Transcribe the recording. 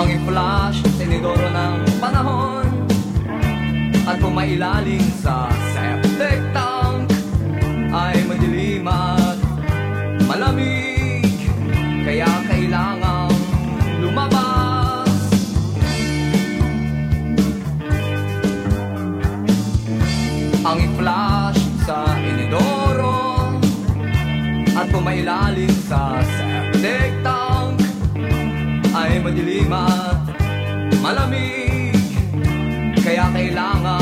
Ang i-flash, tinidoro ng panahon. At pumailalim sa septic tank Ay madilim at malamig. Kaya kailangang lumabas. Ang i-flash sa inidoro. At pumailalim sa septic tank madilim at malamig Kaya kailangan